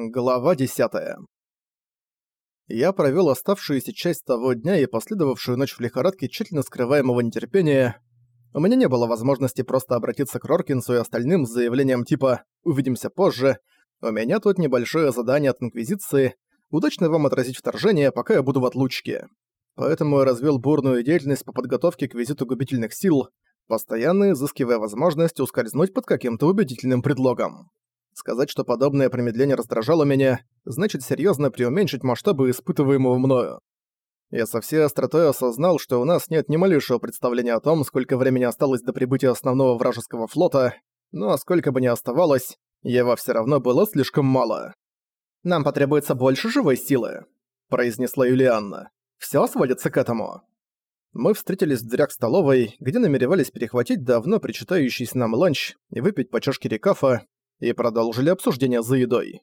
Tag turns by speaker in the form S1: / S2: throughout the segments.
S1: Глава 10. Я провёл оставшуюся часть того дня и последовавшую ночь в лихорадке тщательно скрываемого нетерпения. У меня не было возможности просто обратиться к Роркинсу и остальным с заявлением типа «Увидимся позже». У меня тут небольшое задание от Инквизиции удачно вам отразить вторжение, пока я буду в отлучке. Поэтому я развёл бурную деятельность по подготовке к визиту губительных сил, постоянно изыскивая возможность ускользнуть под каким-то убедительным предлогом. Сказать, что подобное промедление раздражало меня, значит серьезно преуменьшить масштабы испытываемого мною. Я со всей остротой осознал, что у нас нет ни малейшего представления о том, сколько времени осталось до прибытия основного вражеского флота, но сколько бы ни оставалось, его все равно было слишком мало. «Нам потребуется больше живой силы», — произнесла Юлианна. «Всё сводится к этому». Мы встретились в дверях столовой, где намеревались перехватить давно причитающийся нам ланч и выпить по чашке рекафа, и продолжили обсуждение за едой.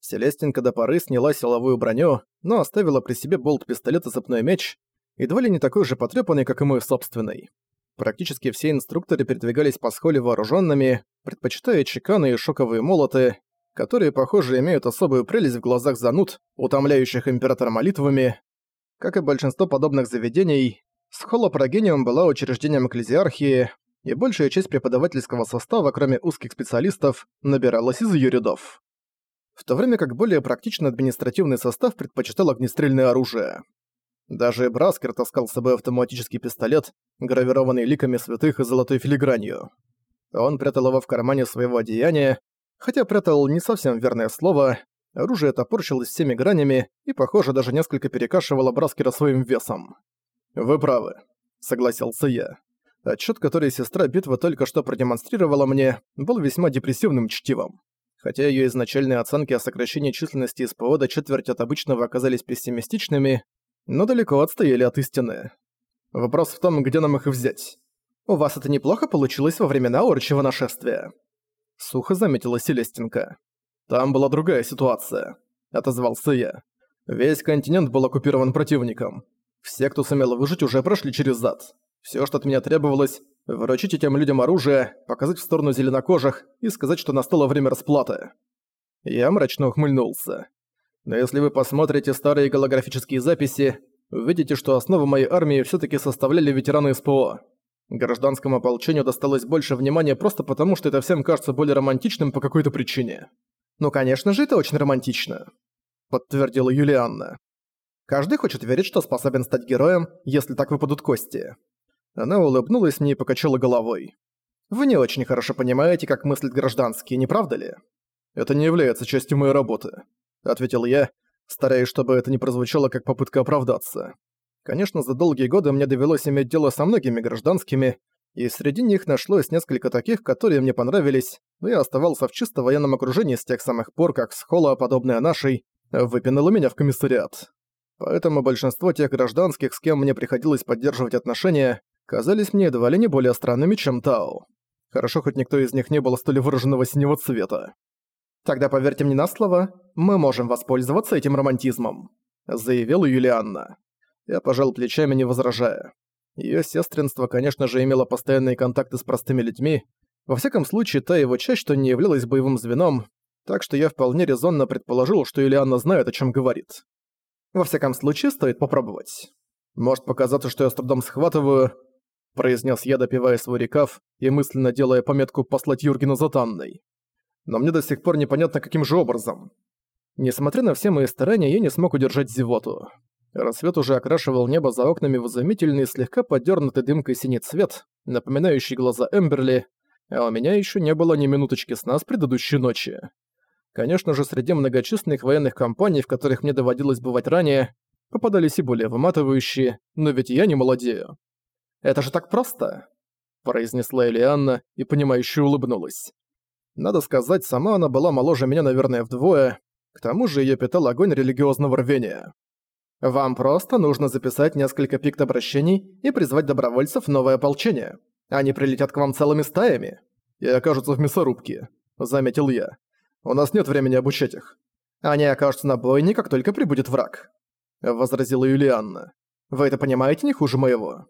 S1: Селестинка до поры сняла силовую броню, но оставила при себе болт-пистолет и цепной меч, едва ли не такой же потрепанный, как и мой собственный. Практически все инструкторы передвигались по схоле вооруженными, предпочитая чеканы и шоковые молоты, которые, похоже, имеют особую прелесть в глазах зануд, утомляющих императора молитвами. Как и большинство подобных заведений, Схола Прогениум была учреждением экклезиархии, и большая часть преподавательского состава, кроме узких специалистов, набиралась из ее рядов. В то время как более практичный административный состав предпочитал огнестрельное оружие. Даже Браскер таскал с собой автоматический пистолет, гравированный ликами святых и золотой филигранью. Он прятал его в кармане своего одеяния, хотя прятал не совсем верное слово, оружие топорщилось всеми гранями и, похоже, даже несколько перекашивало Браскера своим весом. «Вы правы», — согласился я. Отчет, который сестра битвы только что продемонстрировала мне, был весьма депрессивным чтивом. Хотя ее изначальные оценки о сокращении численности СПО до четверти от обычного оказались пессимистичными, но далеко отстояли от истины. Вопрос в том, где нам их взять. «У вас это неплохо получилось во времена орчего нашествия», — сухо заметила Селестинка. «Там была другая ситуация», — отозвался я. «Весь континент был оккупирован противником. Все, кто сумел выжить, уже прошли через зад. Все, что от меня требовалось, вручить этим людям оружие, показать в сторону зеленокожих и сказать, что настало время расплаты. Я мрачно ухмыльнулся. Но если вы посмотрите старые голографические записи, увидите, что основу моей армии все таки составляли ветераны СПО. Гражданскому ополчению досталось больше внимания просто потому, что это всем кажется более романтичным по какой-то причине. «Ну, конечно же, это очень романтично», — подтвердила Юлианна. «Каждый хочет верить, что способен стать героем, если так выпадут кости. Она улыбнулась мне и покачала головой. «Вы не очень хорошо понимаете, как мыслят гражданские, не правда ли?» «Это не является частью моей работы», — ответил я, стараясь, чтобы это не прозвучало как попытка оправдаться. Конечно, за долгие годы мне довелось иметь дело со многими гражданскими, и среди них нашлось несколько таких, которые мне понравились, но я оставался в чисто военном окружении с тех самых пор, как схола, подобная нашей, выпинула меня в комиссариат. Поэтому большинство тех гражданских, с кем мне приходилось поддерживать отношения, казались мне едва ли не более странными, чем Тао. Хорошо, хоть никто из них не был столь выраженного синего цвета. «Тогда поверьте мне на слово, мы можем воспользоваться этим романтизмом», заявила Юлианна. Я пожал плечами, не возражая. Её сестринство, конечно же, имело постоянные контакты с простыми людьми, во всяком случае, та его часть, что не являлась боевым звеном, так что я вполне резонно предположил, что Юлианна знает, о чем говорит. Во всяком случае, стоит попробовать. Может показаться, что я с трудом схватываю, произнес я, допивая свой рекав и мысленно делая пометку послать Юргена за Танной. Но мне до сих пор непонятно, каким же образом. Несмотря на все мои старания, я не смог удержать зевоту. Рассвет уже окрашивал небо за окнами в изумительный, слегка подернутый дымкой синий цвет, напоминающий глаза Эмберли, а у меня еще не было ни минуточки сна с предыдущей ночи. Конечно же, среди многочисленных военных компаний, в которых мне доводилось бывать ранее, попадались и более выматывающие, но ведь я не молодею. «Это же так просто!» – произнесла Элианна и понимающе улыбнулась. Надо сказать, сама она была моложе меня, наверное, вдвое, к тому же её питал огонь религиозного рвения. «Вам просто нужно записать несколько пикт-обращений и призвать добровольцев в новое ополчение. Они прилетят к вам целыми стаями и окажутся в мясорубке», – заметил я. «У нас нет времени обучать их. Они окажутся на бойне, как только прибудет враг», – возразила Юлианна. «Вы это понимаете не хуже моего?»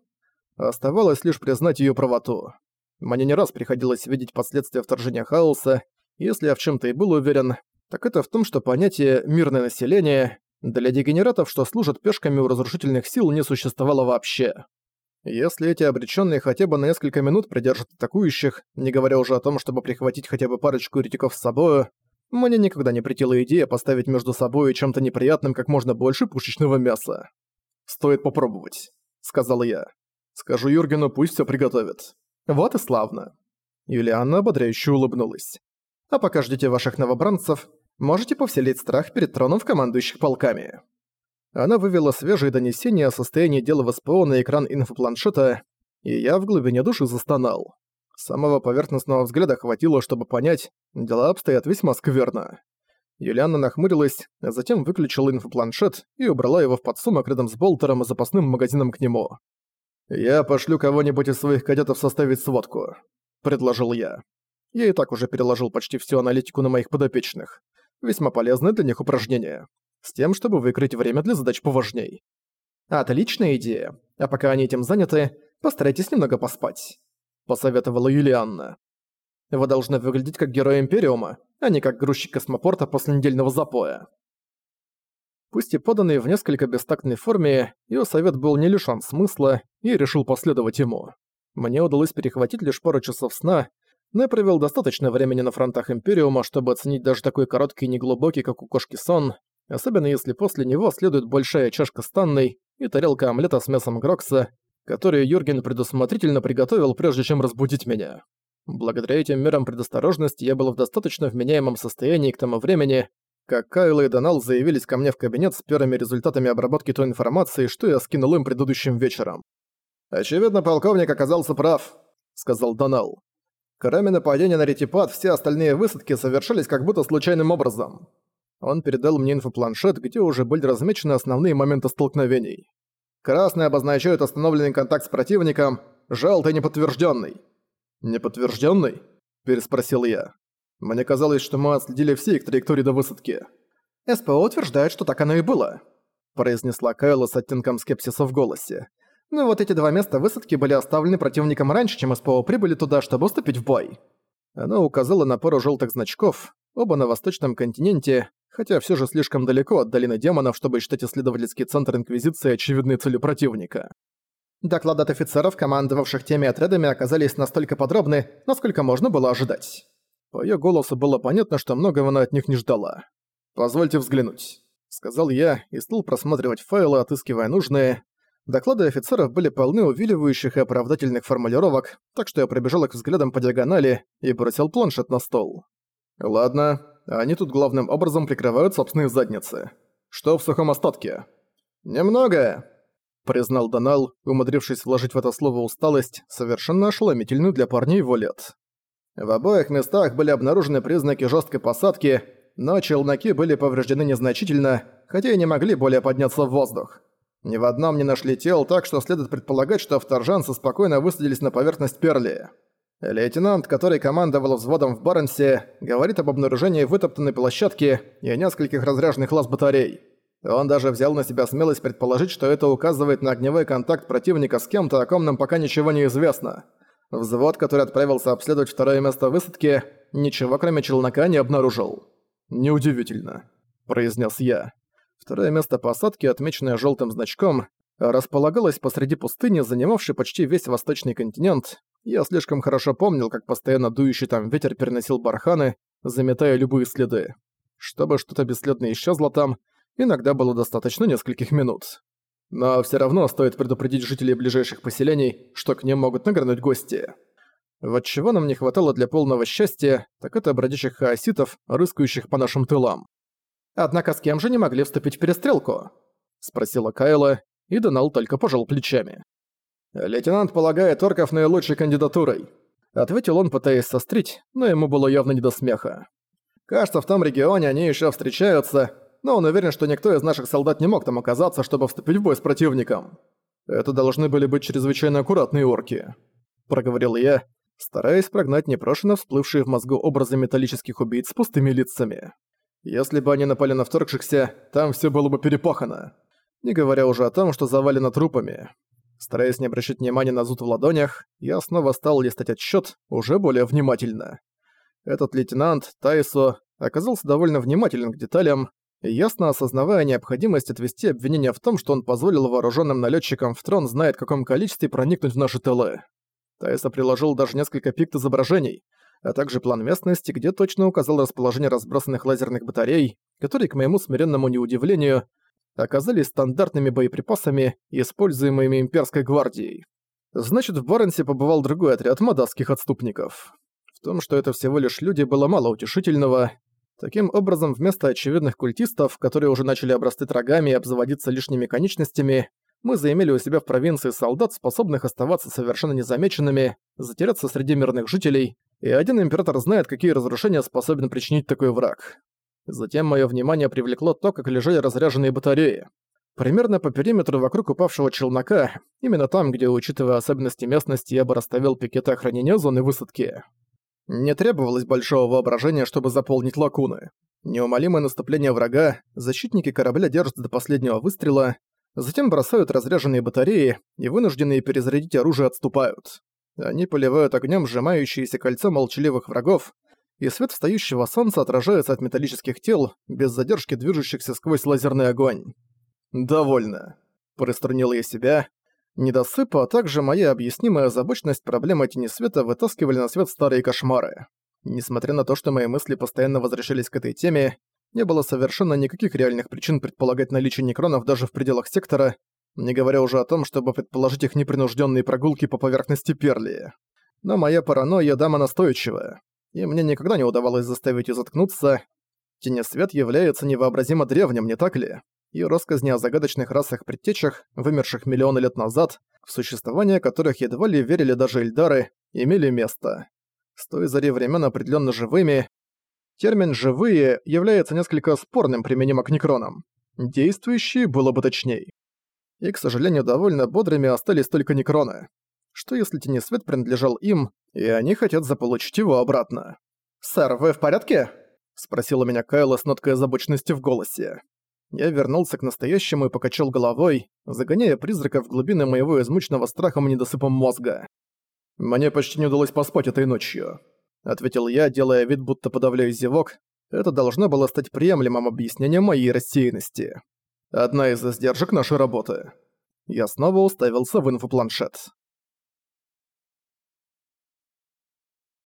S1: Оставалось лишь признать её правоту. Мне не раз приходилось видеть последствия вторжения хаоса, если я в чём-то и был уверен, так это в том, что понятие «мирное население» для дегенератов, что служат пешками у разрушительных сил, не существовало вообще. Если эти обреченные хотя бы на несколько минут придержат атакующих, не говоря уже о том, чтобы прихватить хотя бы парочку ретиков с собой, мне никогда не притила идея поставить между собой и чем-то неприятным как можно больше пушечного мяса. «Стоит попробовать», — сказал я. «Скажу Юргену, пусть все приготовит». «Вот и славно». Юлианна ободряюще улыбнулась. «А пока ждите ваших новобранцев, можете повселить страх перед троном в командующих полками». Она вывела свежие донесения о состоянии дела в СПО на экран инфопланшета, и я в глубине души застонал. Самого поверхностного взгляда хватило, чтобы понять, дела обстоят весьма скверно. Юлианна нахмурилась, а затем выключила инфопланшет и убрала его в подсумок рядом с болтером и запасным магазином к нему. «Я пошлю кого-нибудь из своих кадетов составить сводку», — предложил я. Я и так уже переложил почти всю аналитику на моих подопечных. Весьма полезное для них упражнение с тем, чтобы выкрыть время для задач поважней. «Отличная идея. А пока они этим заняты, постарайтесь немного поспать», — посоветовала Юлианна. «Вы должны выглядеть как герой Империума, а не как грузчик космопорта после недельного запоя». Пусть и поданный в несколько бестактной форме, её совет был не лишён смысла, и решил последовать ему. Мне удалось перехватить лишь пару часов сна, но я провел достаточно времени на фронтах Империума, чтобы оценить даже такой короткий и неглубокий, как у кошки сон, особенно если после него следует большая чашка станной и тарелка омлета с мясом Грокса, которую Юрген предусмотрительно приготовил, прежде чем разбудить меня. Благодаря этим мерам предосторожности я был в достаточно вменяемом состоянии к тому времени, как Кайл и Донал заявились ко мне в кабинет с первыми результатами обработки той информации, что я скинул им предыдущим вечером. «Очевидно, полковник оказался прав», — сказал Донал. Кроме нападения на ретипад, все остальные высадки совершались как будто случайным образом. Он передал мне инфопланшет, где уже были размечены основные моменты столкновений. Красный обозначает остановленный контакт с противником, желтый неподтвержденный. Неподтвержденный? переспросил я. Мне казалось, что мы отследили все их траектории до высадки. СПО утверждает, что так оно и было, произнесла Кайла с оттенком скепсиса в голосе. Но вот эти два места высадки были оставлены противником раньше, чем СПО прибыли туда, чтобы вступить в бой. Она указала на пару желтых значков, оба на восточном континенте, хотя все же слишком далеко от долины демонов, чтобы считать исследовательский центр Инквизиции очевидной целью противника. Доклады от офицеров, командовавших теми отрядами, оказались настолько подробны, насколько можно было ожидать. По её голосу было понятно, что многого она от них не ждала. «Позвольте взглянуть», — сказал я и стал просматривать файлы, отыскивая нужные. Доклады офицеров были полны увиливающих и оправдательных формулировок, так что я пробежал их взглядом по диагонали и бросил планшет на стол. «Ладно, они тут главным образом прикрывают собственные задницы. Что в сухом остатке? «Немного», — признал Донал, умудрившись вложить в это слово усталость, совершенно ошеломительную для парней его лет. В обоих местах были обнаружены признаки жесткой посадки, но челноки были повреждены незначительно, хотя и не могли более подняться в воздух. Ни в одном не нашли тел, так что следует предполагать, что вторжанцы спокойно высадились на поверхность Перли. Лейтенант, который командовал взводом в Барнсе, говорит об обнаружении вытоптанной площадки и нескольких разряженных лаз батарей. Он даже взял на себя смелость предположить, что это указывает на огневой контакт противника с кем-то, о ком нам пока ничего не известно. Взвод, который отправился обследовать второе место высадки, ничего кроме челнока не обнаружил. «Неудивительно», – произнес я. Второе место посадки, отмеченное желтым значком, располагалось посреди пустыни, занимавшей почти весь восточный континент, я слишком хорошо помнил, как постоянно дующий там ветер переносил барханы, заметая любые следы. Чтобы что-то бесследно исчезло там, иногда было достаточно нескольких минут. Но все равно стоит предупредить жителей ближайших поселений, что к ним могут нагрянуть гости. Вот чего нам не хватало для полного счастья, так это бродячих хаоситов, рыскающих по нашим тылам. «Однако с кем же не могли вступить в перестрелку?» — спросила Кайла, и Донал только пожал плечами. «Лейтенант полагает орков наилучшей кандидатурой», — ответил он, пытаясь сострить, но ему было явно не до смеха. «Кажется, в том регионе они еще встречаются, но он уверен, что никто из наших солдат не мог там оказаться, чтобы вступить в бой с противником. Это должны были быть чрезвычайно аккуратные орки», — проговорил я, стараясь прогнать непрошено всплывшие в мозгу образы металлических убийц с пустыми лицами. «Если бы они напали на вторгшихся, там все было бы перепахано. Не говоря уже о том, что завалено трупами. Стараясь не обращать внимания на зуд в ладонях, я снова стал листать отчет уже более внимательно. Этот лейтенант, Тайсо, оказался довольно внимателен к деталям, ясно осознавая необходимость отвести обвинение в том, что он позволил вооруженным налетчикам в трон знает в каком количестве проникнуть в наши тылы. Тайса приложил даже несколько пикт изображений, а также план местности, где точно указал расположение разбросанных лазерных батарей, которые, к моему смиренному неудивлению, оказались стандартными боеприпасами, используемыми имперской гвардией. Значит, в Баренсе побывал другой отряд мадасских отступников. В том, что это всего лишь люди, было мало утешительного. Таким образом, вместо очевидных культистов, которые уже начали обрастать рогами и обзаводиться лишними конечностями, мы заимели у себя в провинции солдат, способных оставаться совершенно незамеченными, затеряться среди мирных жителей, и один император знает, какие разрушения способен причинить такой враг. Затем мое внимание привлекло то, как лежали разряженные батареи. Примерно по периметру вокруг упавшего челнока, именно там, где, учитывая особенности местности, я бы расставил пикеты охранения зоны высадки. Не требовалось большого воображения, чтобы заполнить лакуны. Неумолимое наступление врага, защитники корабля держат до последнего выстрела, затем бросают разряженные батареи и вынужденные перезарядить оружие отступают. Они поливают огнем сжимающееся кольцо молчаливых врагов, и свет встающего солнца отражается от металлических тел, без задержки движущихся сквозь лазерный огонь. «Довольно», — приструнил я себя. Недосып, а также моя объяснимая озабоченность проблемы тени света вытаскивали на свет старые кошмары. Несмотря на то, что мои мысли постоянно возвращались к этой теме, не было совершенно никаких реальных причин предполагать наличие некронов даже в пределах сектора, не говоря уже о том, чтобы предположить их непринужденные прогулки по поверхности Перли. Но моя паранойя дама настойчивая, и мне никогда не удавалось заставить ее заткнуться. Тенесвет является невообразимо древним, не так ли? и россказни о загадочных расах-предтечах, вымерших миллионы лет назад, в существование которых едва ли верили даже Эльдары, имели место. С той зари времен определенно живыми. Термин «живые» является несколько спорным применимо к некронам. Действующие было бы точней. И, к сожалению, довольно бодрыми остались только некроны. Что если Тенесвет принадлежал им, и они хотят заполучить его обратно? «Сэр, вы в порядке?» — спросила меня Кайла с ноткой озабоченности в голосе. Я вернулся к настоящему и покачал головой, загоняя призрака в глубины моего измученного страхом и недосыпом мозга. «Мне почти не удалось поспать этой ночью», — ответил я, делая вид, будто подавляю зевок. Это должно было стать приемлемым объяснением моей рассеянности. Одна из издержек нашей работы. Я снова уставился в инфопланшет.